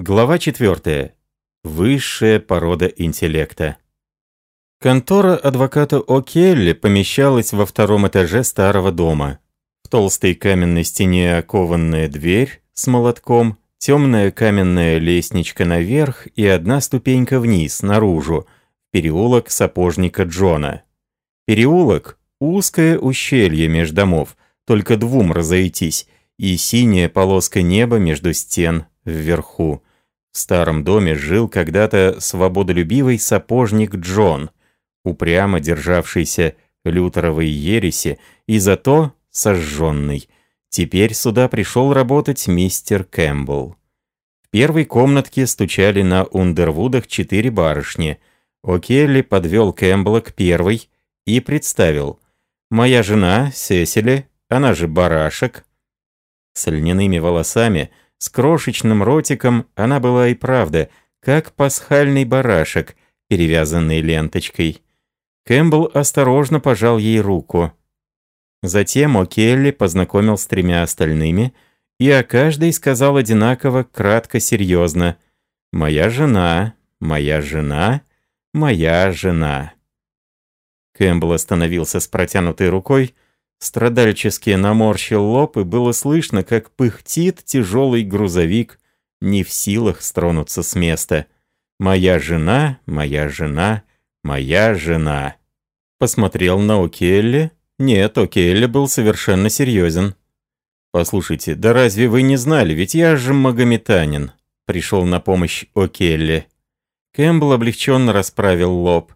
Глава 4. Высшая порода интеллекта. Контора адвоката О'Келли помещалась во втором этаже старого дома. В толстой каменной стене окованная дверь с молотком, темная каменная лестничка наверх и одна ступенька вниз, наружу, переулок сапожника Джона. Переулок – узкое ущелье между домов, только двум разойтись, и синяя полоска неба между стен вверху – в старом доме жил когда-то свободолюбивый сапожник Джон, упрямо державшийся лютеровой ереси и зато сожженный. Теперь сюда пришел работать мистер Кэмпбелл. В первой комнатке стучали на Ундервудах четыре барышни. О'Келли подвел Кэмпбелла к первой и представил. «Моя жена, Сесили, она же барашек». С льняными волосами – с крошечным ротиком она была и правда, как пасхальный барашек, перевязанный ленточкой. Кэмпбелл осторожно пожал ей руку. Затем О'Келли познакомил с тремя остальными, и о каждой сказал одинаково, кратко, серьезно. «Моя жена, моя жена, моя жена». Кэмпбелл остановился с протянутой рукой, Страдальчески наморщил лоб, и было слышно, как пыхтит тяжелый грузовик, не в силах стронуться с места. «Моя жена, моя жена, моя жена». Посмотрел на О'Келли. Нет, О'Келли был совершенно серьезен. «Послушайте, да разве вы не знали, ведь я же магометанин», пришел на помощь О'Келли. Кэмпбелл облегченно расправил лоб.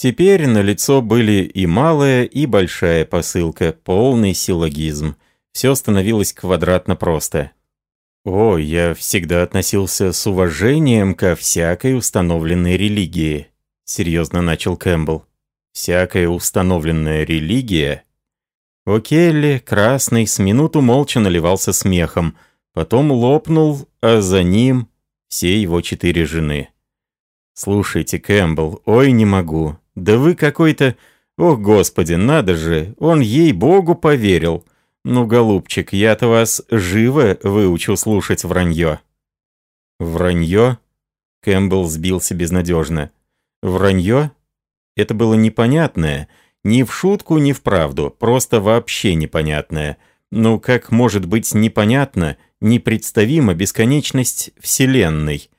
Теперь на лицо были и малая, и большая посылка, полный силлогизм. Все становилось квадратно просто. «О, я всегда относился с уважением ко всякой установленной религии», — серьезно начал Кэмпбелл. «Всякая установленная религия...» О'Келли, красный, с минуту молча наливался смехом, потом лопнул, а за ним все его четыре жены. «Слушайте, Кэмпбелл, ой, не могу. Да вы какой-то... Ох, господи, надо же, он ей-богу поверил. Ну, голубчик, я-то вас живо выучу слушать вранье». «Вранье?» Кэмпбелл сбился безнадежно. «Вранье?» Это было непонятное, ни в шутку, ни в правду, просто вообще непонятное. Ну, как может быть непонятно, непредставима бесконечность Вселенной?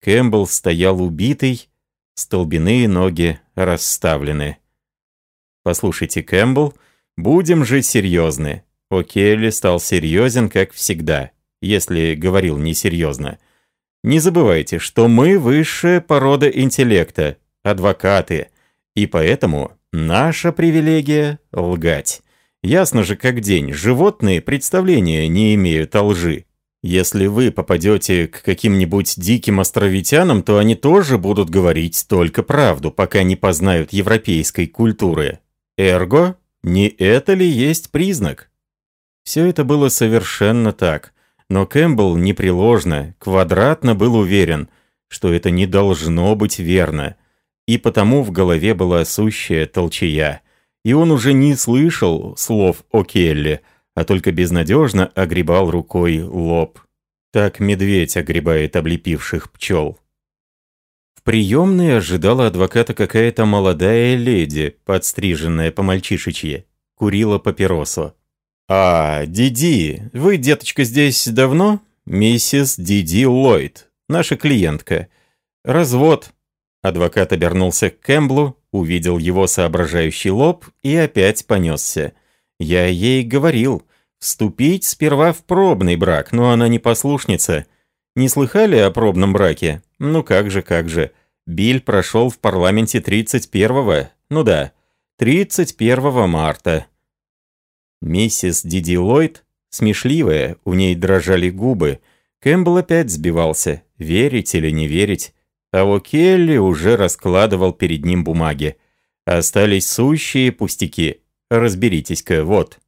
Кэмпбелл стоял убитый, столбяные ноги расставлены. Послушайте, Кэмпбелл, будем же серьезны. О'Келли стал серьезен, как всегда, если говорил несерьезно. Не забывайте, что мы высшая порода интеллекта, адвокаты, и поэтому наша привилегия — лгать. Ясно же как день, животные представления не имеют о лжи. Если вы попадете к каким-нибудь диким островитянам, то они тоже будут говорить только правду, пока не познают европейской культуры. Эрго, не это ли есть признак? Все это было совершенно так, но Кэмпбелл непреложно, квадратно был уверен, что это не должно быть верно, и потому в голове была сущая толчая, и он уже не слышал слов о Келле, а только безнадежно огребал рукой лоб. Так медведь огребает облепивших пчел. В приемной ожидала адвоката какая-то молодая леди, подстриженная по-мальчишечье. Курила папиросу. «А, Диди, вы, деточка, здесь давно?» «Миссис Диди Ллойд, наша клиентка. Развод». Адвокат обернулся к Кэмблу, увидел его соображающий лоб и опять понесся. «Я ей говорил, вступить сперва в пробный брак, но она не послушница. Не слыхали о пробном браке? Ну как же, как же. Биль прошел в парламенте 31-го, ну да, 31 марта. Миссис Диди Ллойд, смешливая, у ней дрожали губы. Кэмпбелл опять сбивался, верить или не верить. А О'Келли уже раскладывал перед ним бумаги. Остались сущие пустяки. Разберитесь-ка, вот.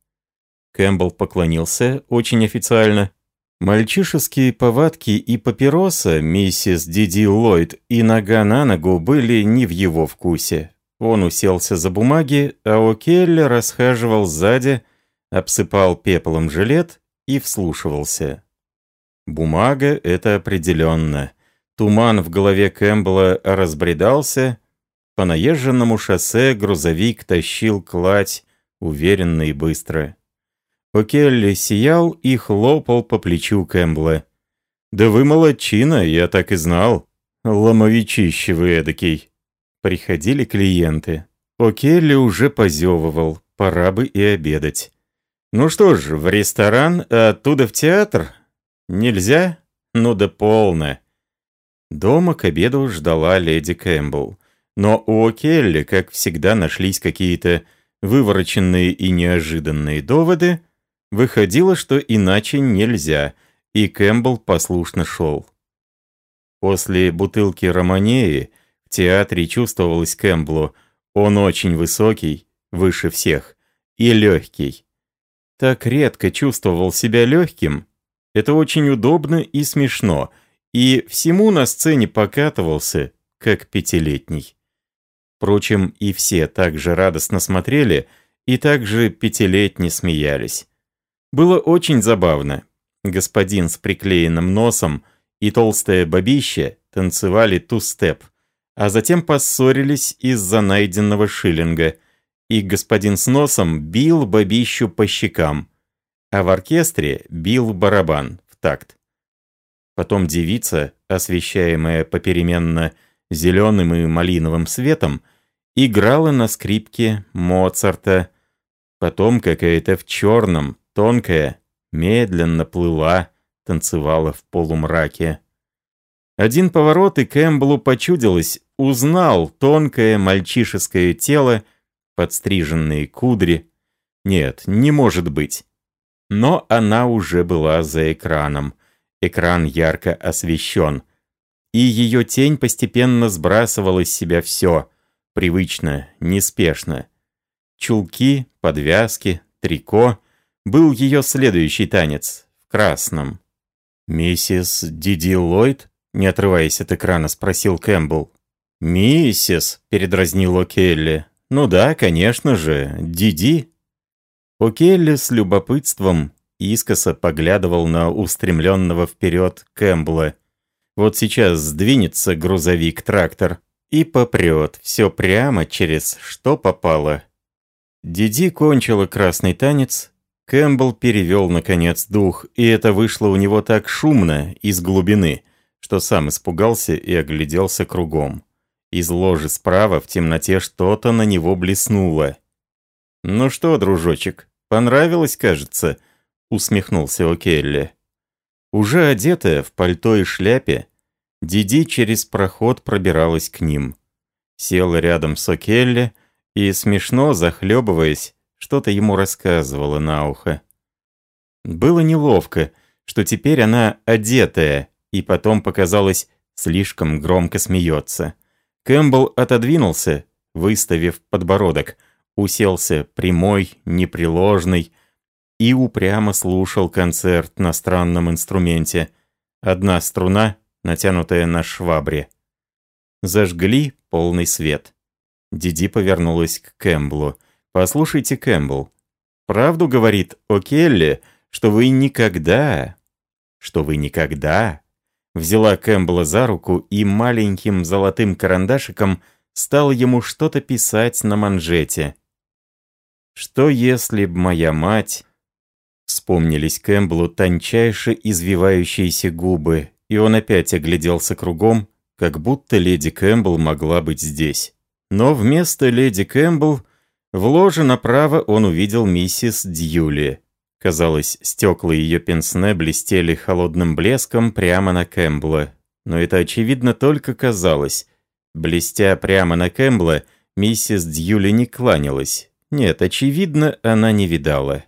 Кэмпбелл поклонился очень официально. Мальчишеские повадки и папироса миссис Диди Ллойд и нога на ногу были не в его вкусе. Он уселся за бумаги, а О'Келли расхаживал сзади, обсыпал пеплом жилет и вслушивался. Бумага — это определенно. Туман в голове Кэмпбелла разбредался. По наезженному шоссе грузовик тащил кладь уверенно и быстро. О'Келли сиял и хлопал по плечу Кэмпбелла. «Да вы молодчина, я так и знал. Ломовичище вы эдакий». Приходили клиенты. О'Келли уже позевывал, пора бы и обедать. «Ну что ж, в ресторан, а оттуда в театр? Нельзя? Ну да полно». Дома к обеду ждала леди Кэмпбелл. Но у О'Келли, как всегда, нашлись какие-то вывороченные и неожиданные доводы. Выходило, что иначе нельзя, и Кэмпбелл послушно шел. После бутылки романеи в театре чувствовалось Кэмпбеллу, он очень высокий, выше всех, и легкий. Так редко чувствовал себя легким. Это очень удобно и смешно — и всему на сцене покатывался, как пятилетний. Впрочем, и все так же радостно смотрели и так же пятилетне смеялись. Было очень забавно. Господин с приклеенным носом и толстая бабища танцевали ту-степ, а затем поссорились из-за найденного шиллинга, и господин с носом бил бабищу по щекам, а в оркестре бил барабан в такт. Потом девица, освещаемая попеременно зеленым и малиновым светом, играла на скрипке Моцарта. Потом какая-то в черном, тонкая, медленно плыла, танцевала в полумраке. Один поворот, и Кэмпбеллу почудилось, узнал тонкое мальчишеское тело, подстриженные кудри. Нет, не может быть. Но она уже была за экраном — Экран ярко освещен. И ее тень постепенно сбрасывала с себя все. Привычно, неспешно. Чулки, подвязки, трико. Был ее следующий танец. В красном. «Миссис Диди Ллойд?» Не отрываясь от экрана, спросил Кэмпбелл. «Миссис», — передразнил О'Келли. «Ну да, конечно же, Диди». О'Келли с любопытством искоса поглядывал на устремленного вперед Кэмпбелла. Вот сейчас сдвинется грузовик-трактор и попрет все прямо через что попало. Диди кончила красный танец, Кэмпбелл перевел, наконец, дух, и это вышло у него так шумно, из глубины, что сам испугался и огляделся кругом. Из ложи справа в темноте что-то на него блеснуло. «Ну что, дружочек, понравилось, кажется?» усмехнулся О'Келли. Уже одетая в пальто и шляпе, Диди через проход пробиралась к ним. Села рядом с О'Келли и, смешно захлебываясь, что-то ему рассказывала на ухо. Было неловко, что теперь она одетая, и потом показалось, слишком громко смеется. Кэмпбелл отодвинулся, выставив подбородок, уселся прямой, непреложный, и упрямо слушал концерт на странном инструменте. Одна струна, натянутая на швабре. Зажгли полный свет. Диди повернулась к Кэмблу. «Послушайте, Кэмбл, правду говорит о Келли, что вы никогда, что вы никогда...» Взяла Кэмпбелла за руку и маленьким золотым карандашиком стала ему что-то писать на манжете. «Что если б моя мать Вспомнились Кэмпбеллу тончайше извивающиеся губы, и он опять огляделся кругом, как будто леди Кэмпбелл могла быть здесь. Но вместо леди Кэмпбелл в ложе направо он увидел миссис Дьюли. Казалось, стекла ее пенсне блестели холодным блеском прямо на Кэмпбелла. Но это, очевидно, только казалось. Блестя прямо на Кэмпбелла, миссис Дьюли не кланялась. Нет, очевидно, она не видала.